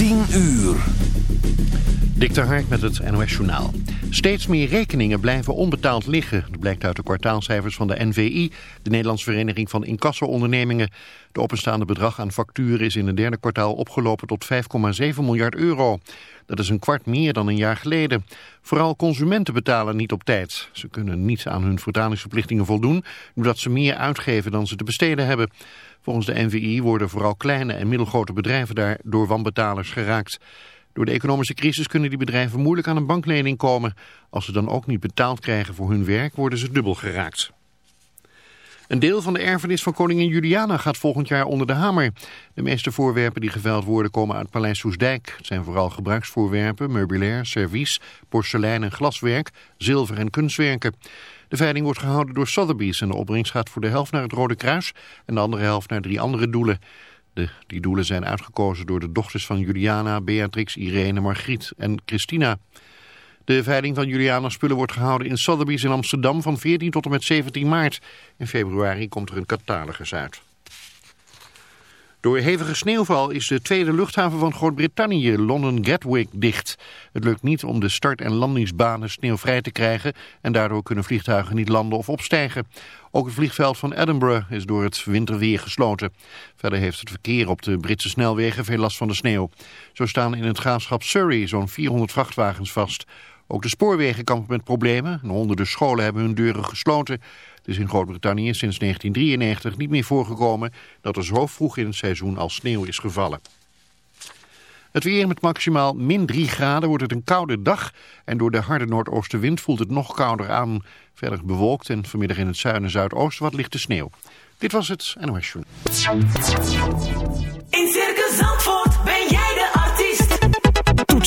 10 uur. Dik Hark met het NOS Journaal. Steeds meer rekeningen blijven onbetaald liggen. Dat blijkt uit de kwartaalcijfers van de NVI, de Nederlandse Vereniging van Incasso-ondernemingen. De openstaande bedrag aan facturen is in het derde kwartaal opgelopen tot 5,7 miljard euro. Dat is een kwart meer dan een jaar geleden. Vooral consumenten betalen niet op tijd. Ze kunnen niet aan hun vertalingsverplichtingen voldoen, doordat ze meer uitgeven dan ze te besteden hebben. Volgens de NVI worden vooral kleine en middelgrote bedrijven daar door wanbetalers geraakt. Door de economische crisis kunnen die bedrijven moeilijk aan een banklening komen. Als ze dan ook niet betaald krijgen voor hun werk, worden ze dubbel geraakt. Een deel van de erfenis van koningin Juliana gaat volgend jaar onder de hamer. De meeste voorwerpen die geveild worden komen uit Paleis Soesdijk. Het zijn vooral gebruiksvoorwerpen, meubilair, servies, porselein en glaswerk, zilver en kunstwerken. De veiling wordt gehouden door Sotheby's en de opbrengst gaat voor de helft naar het Rode Kruis en de andere helft naar drie andere doelen. De, die doelen zijn uitgekozen door de dochters van Juliana, Beatrix, Irene, Margriet en Christina. De veiling van Juliana's spullen wordt gehouden in Sotheby's in Amsterdam van 14 tot en met 17 maart. In februari komt er een catalogus uit. Door hevige sneeuwval is de tweede luchthaven van Groot-Brittannië, London Gatwick, dicht. Het lukt niet om de start- en landingsbanen sneeuwvrij te krijgen en daardoor kunnen vliegtuigen niet landen of opstijgen. Ook het vliegveld van Edinburgh is door het winterweer gesloten. Verder heeft het verkeer op de Britse snelwegen veel last van de sneeuw. Zo staan in het graafschap Surrey zo'n 400 vrachtwagens vast. Ook de spoorwegen kampen met problemen. Honderden scholen hebben hun deuren gesloten. Het is in Groot-Brittannië sinds 1993 niet meer voorgekomen dat er zo vroeg in het seizoen al sneeuw is gevallen. Het weer met maximaal min 3 graden wordt het een koude dag. En door de harde noordoostenwind voelt het nog kouder aan. Verder bewolkt en vanmiddag in het zuiden en zuidoosten wat lichte sneeuw. Dit was het NOS Journal. In Circus Zandvoort ben jij.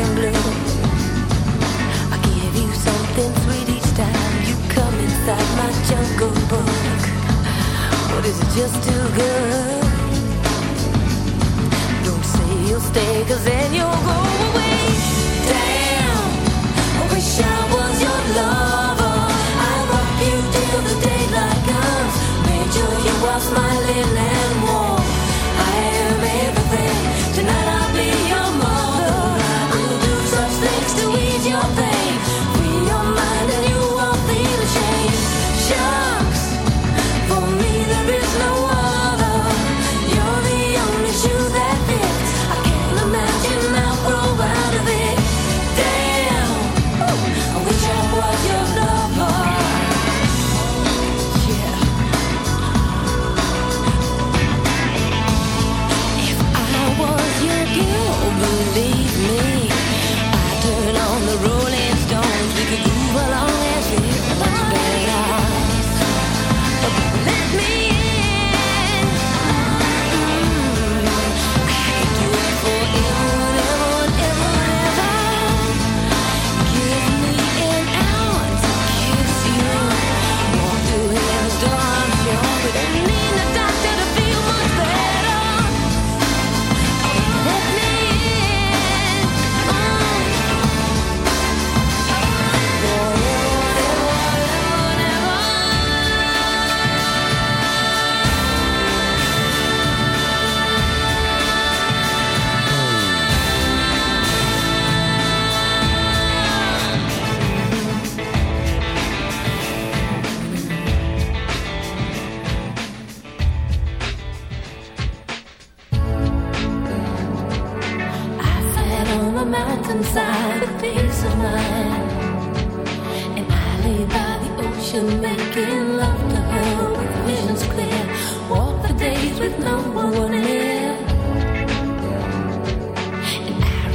And blue. I give you something sweet each time you come inside my jungle book. But is it just too good? Don't say you'll stay, cause then you'll go away. Damn, I wish I was your lover. I rock you till the daylight comes. Made sure you are smiling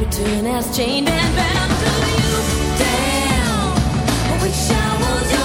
return as chained and bound to you. Damn, I wish I was your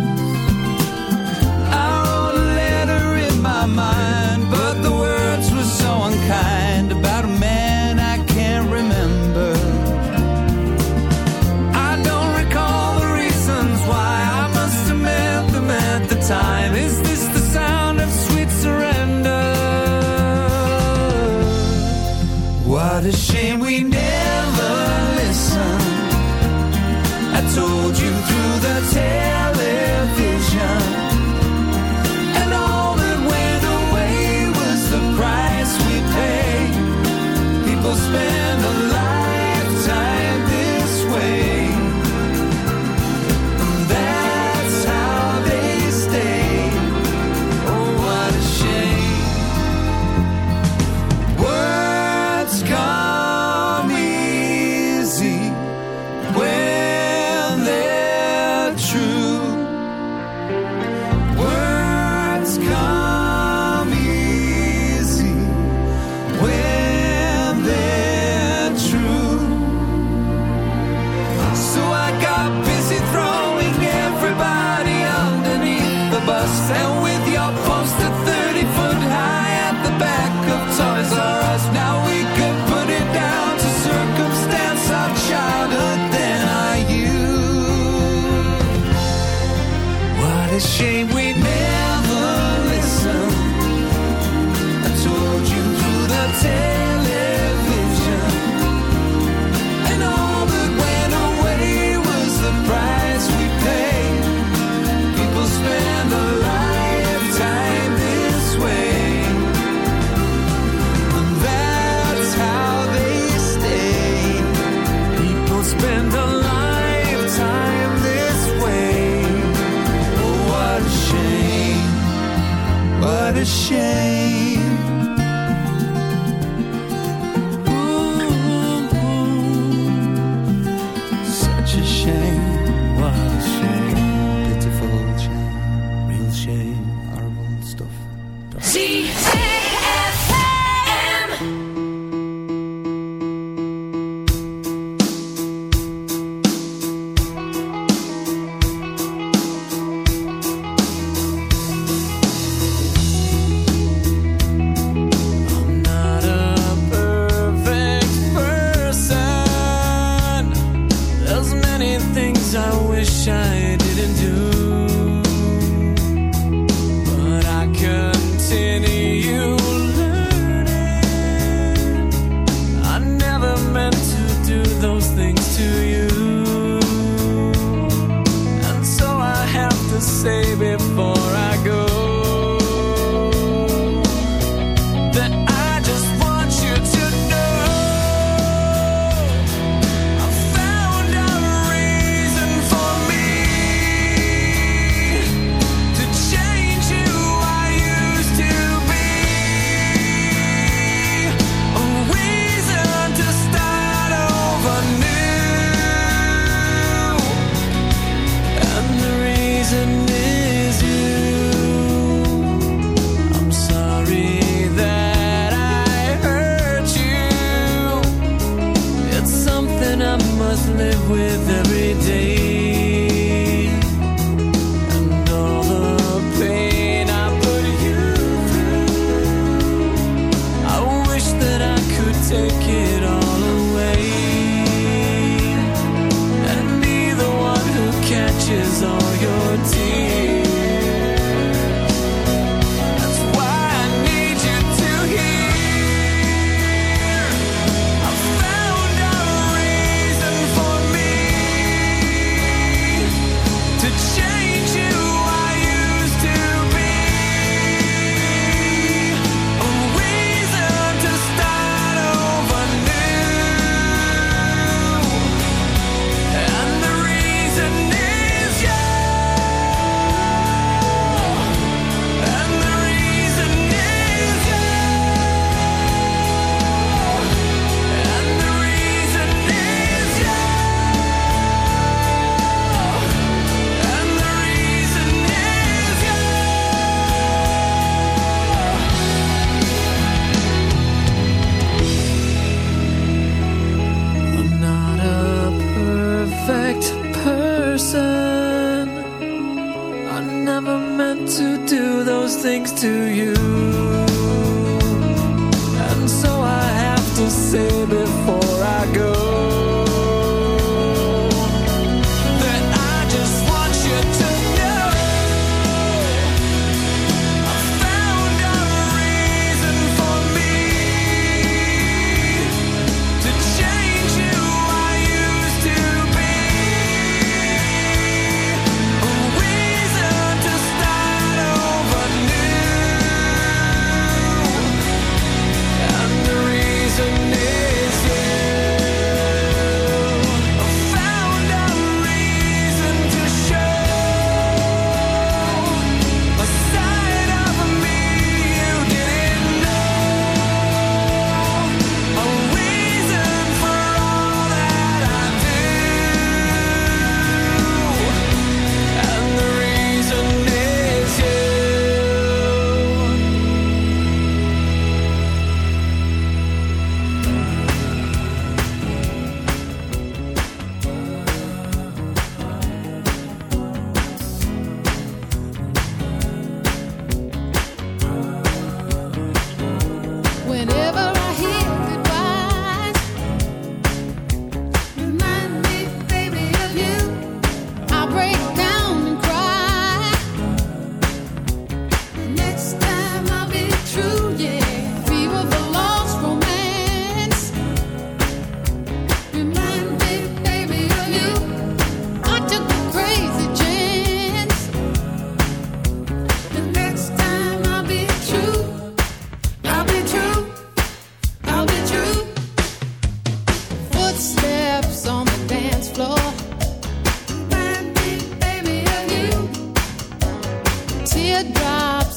Before I go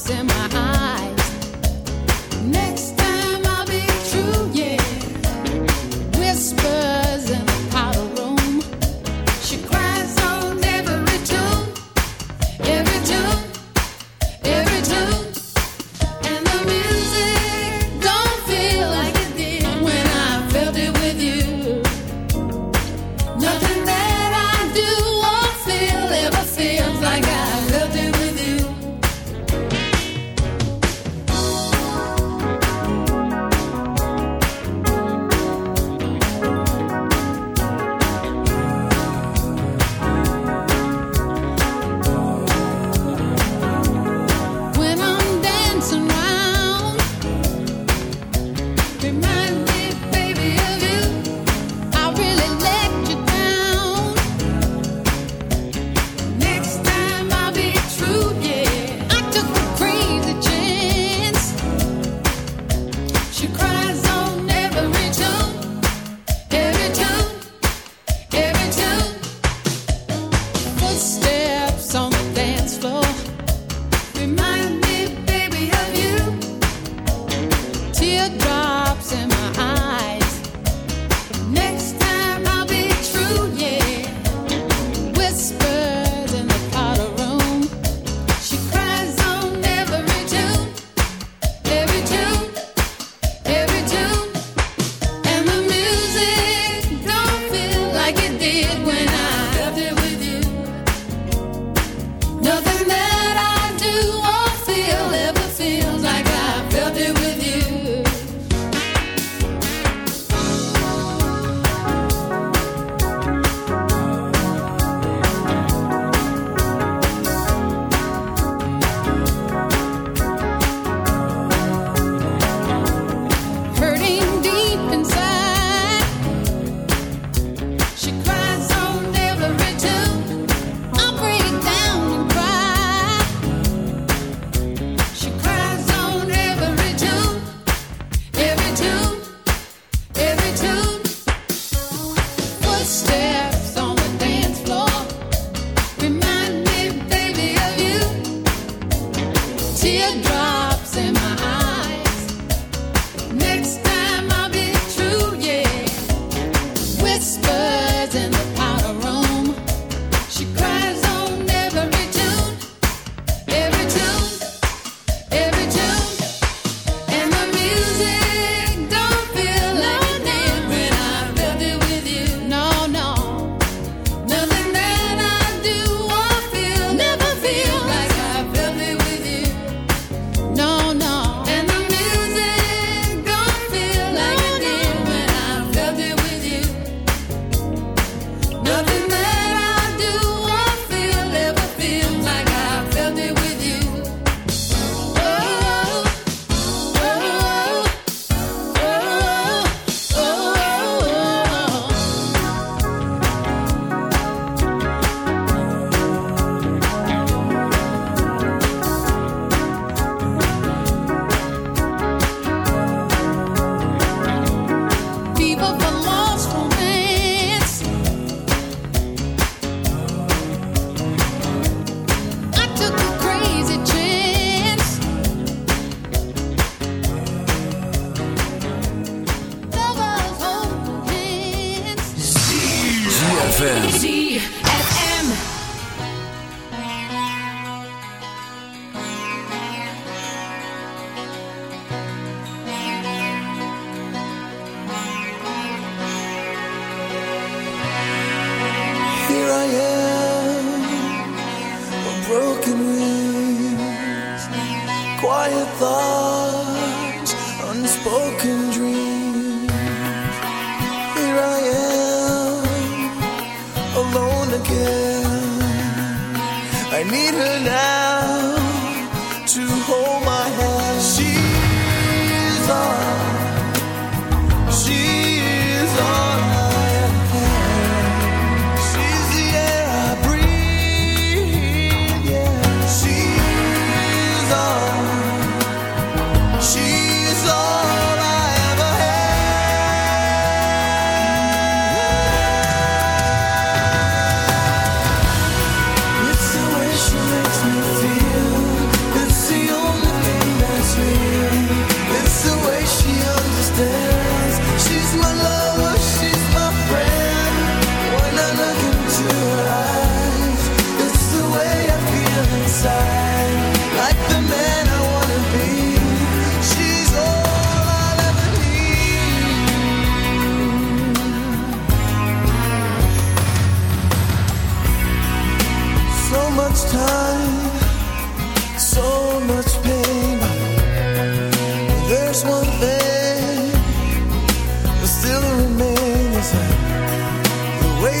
in my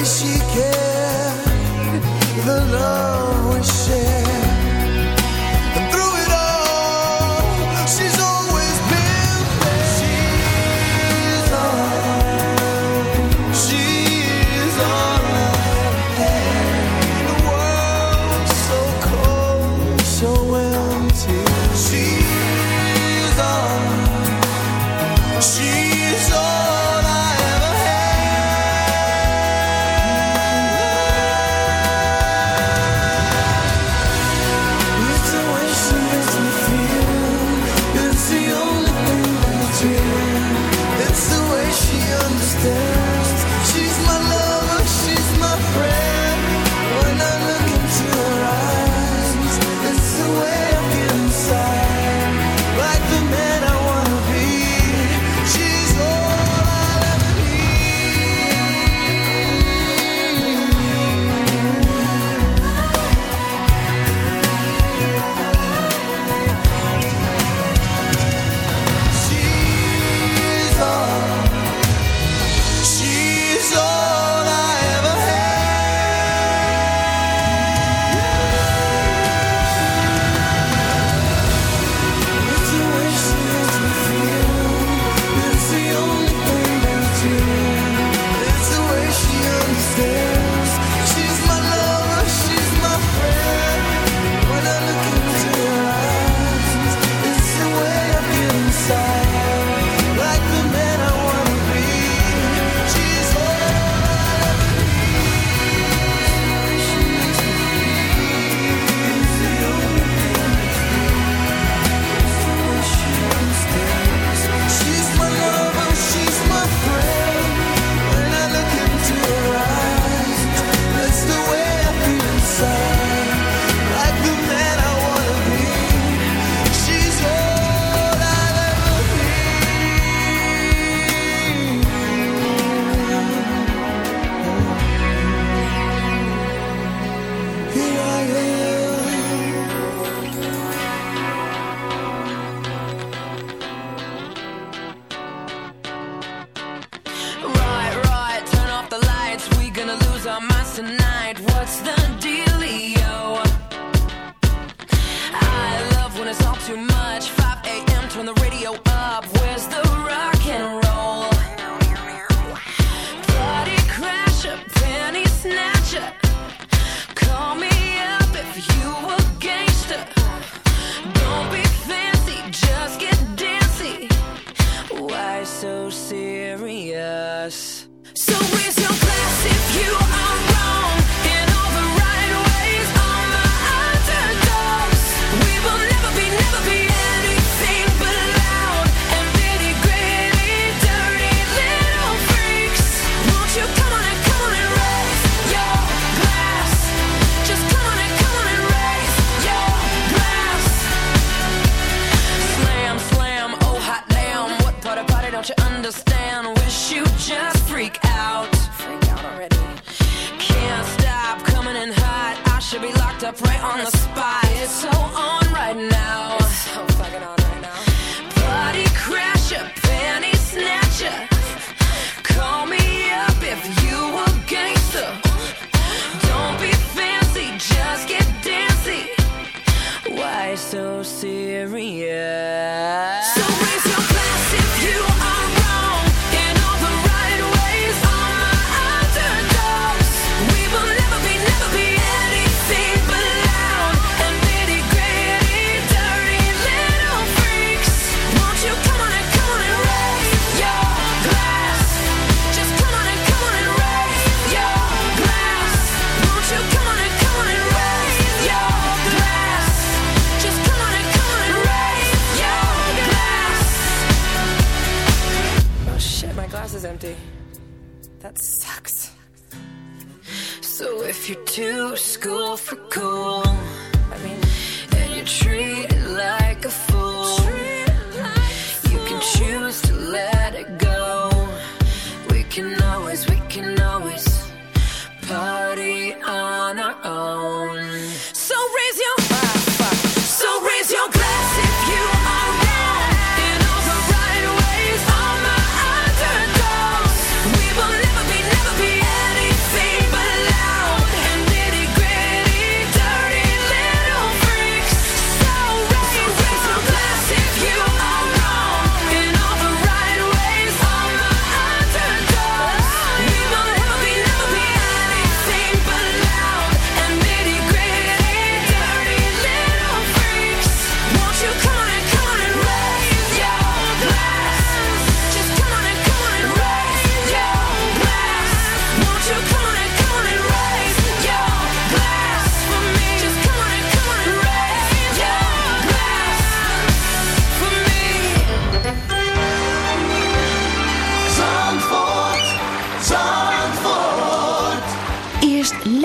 she cared, the love we shared.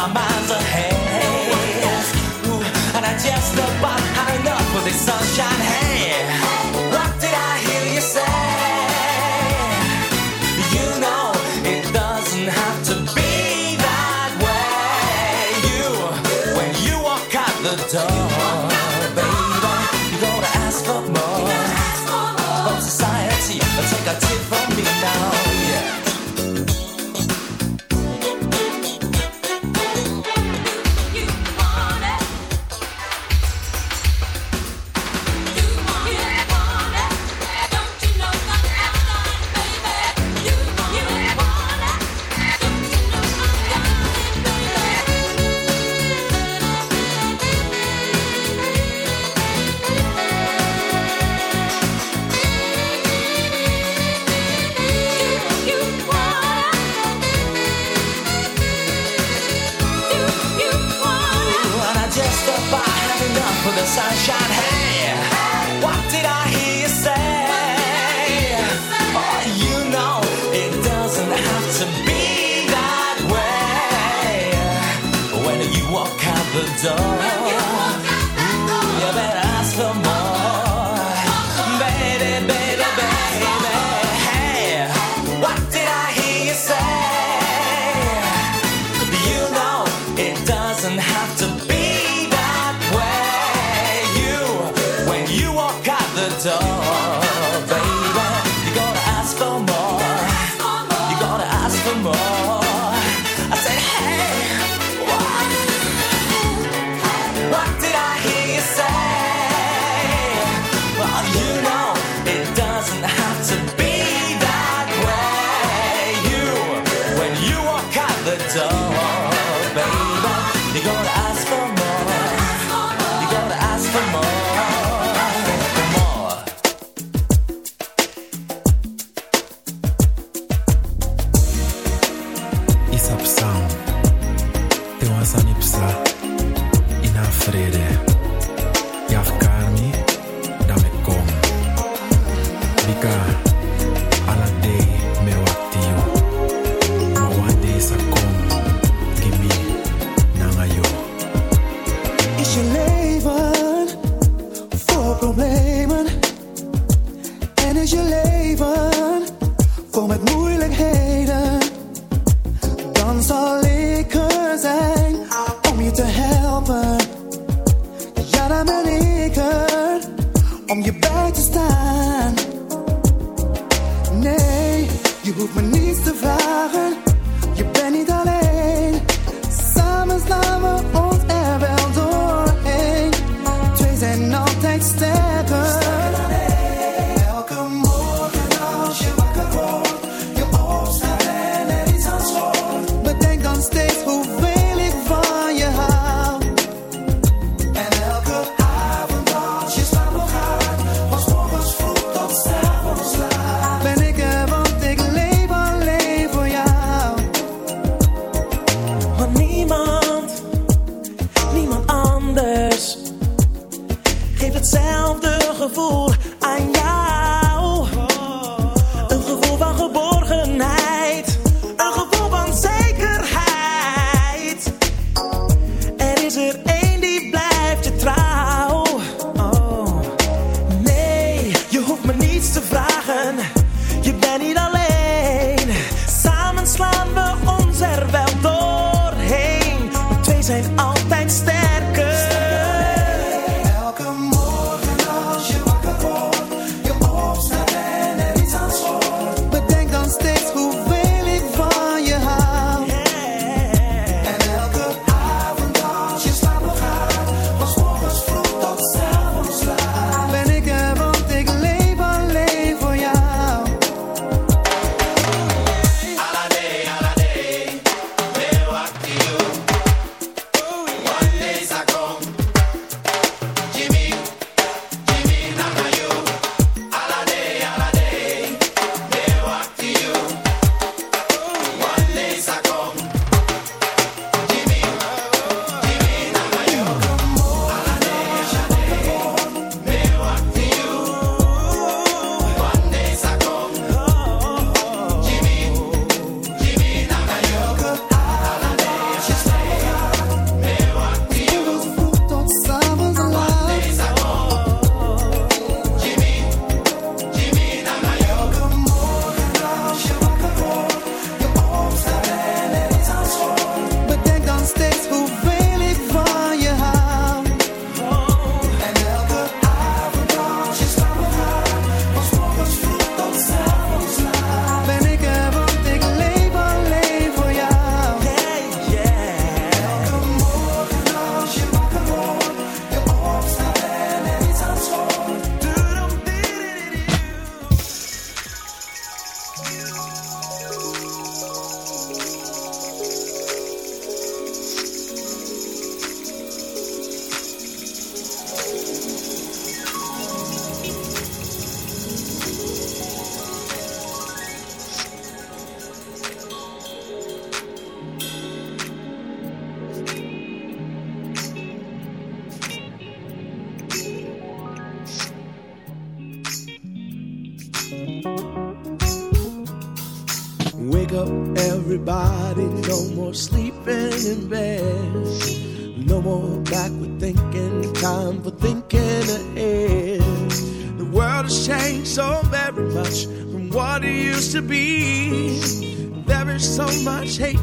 my mind's ahead. Ooh, and I just about had enough of this sunshine. haze.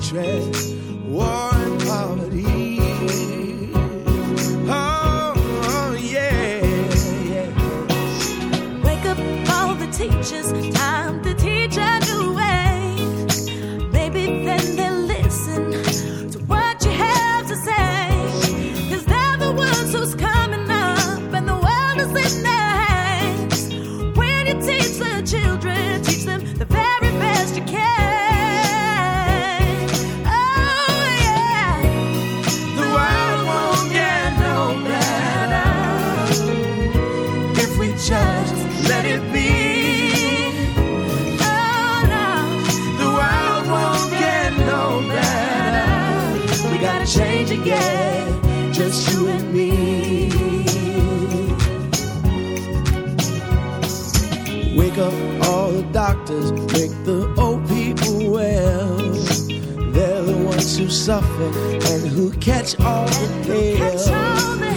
track. and who catch all the pale.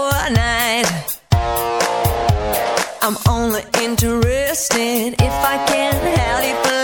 night. I'm only interested if I can help you.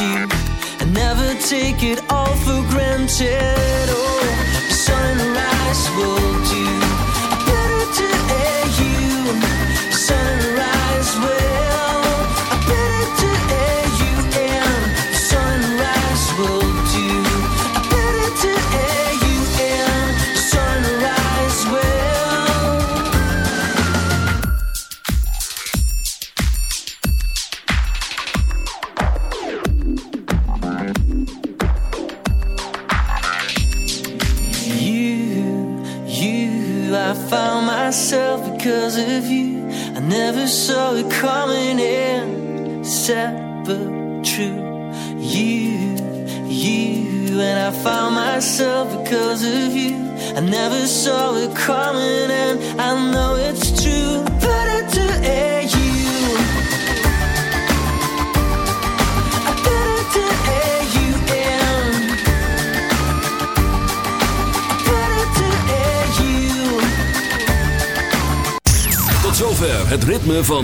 you and never take it all for granted.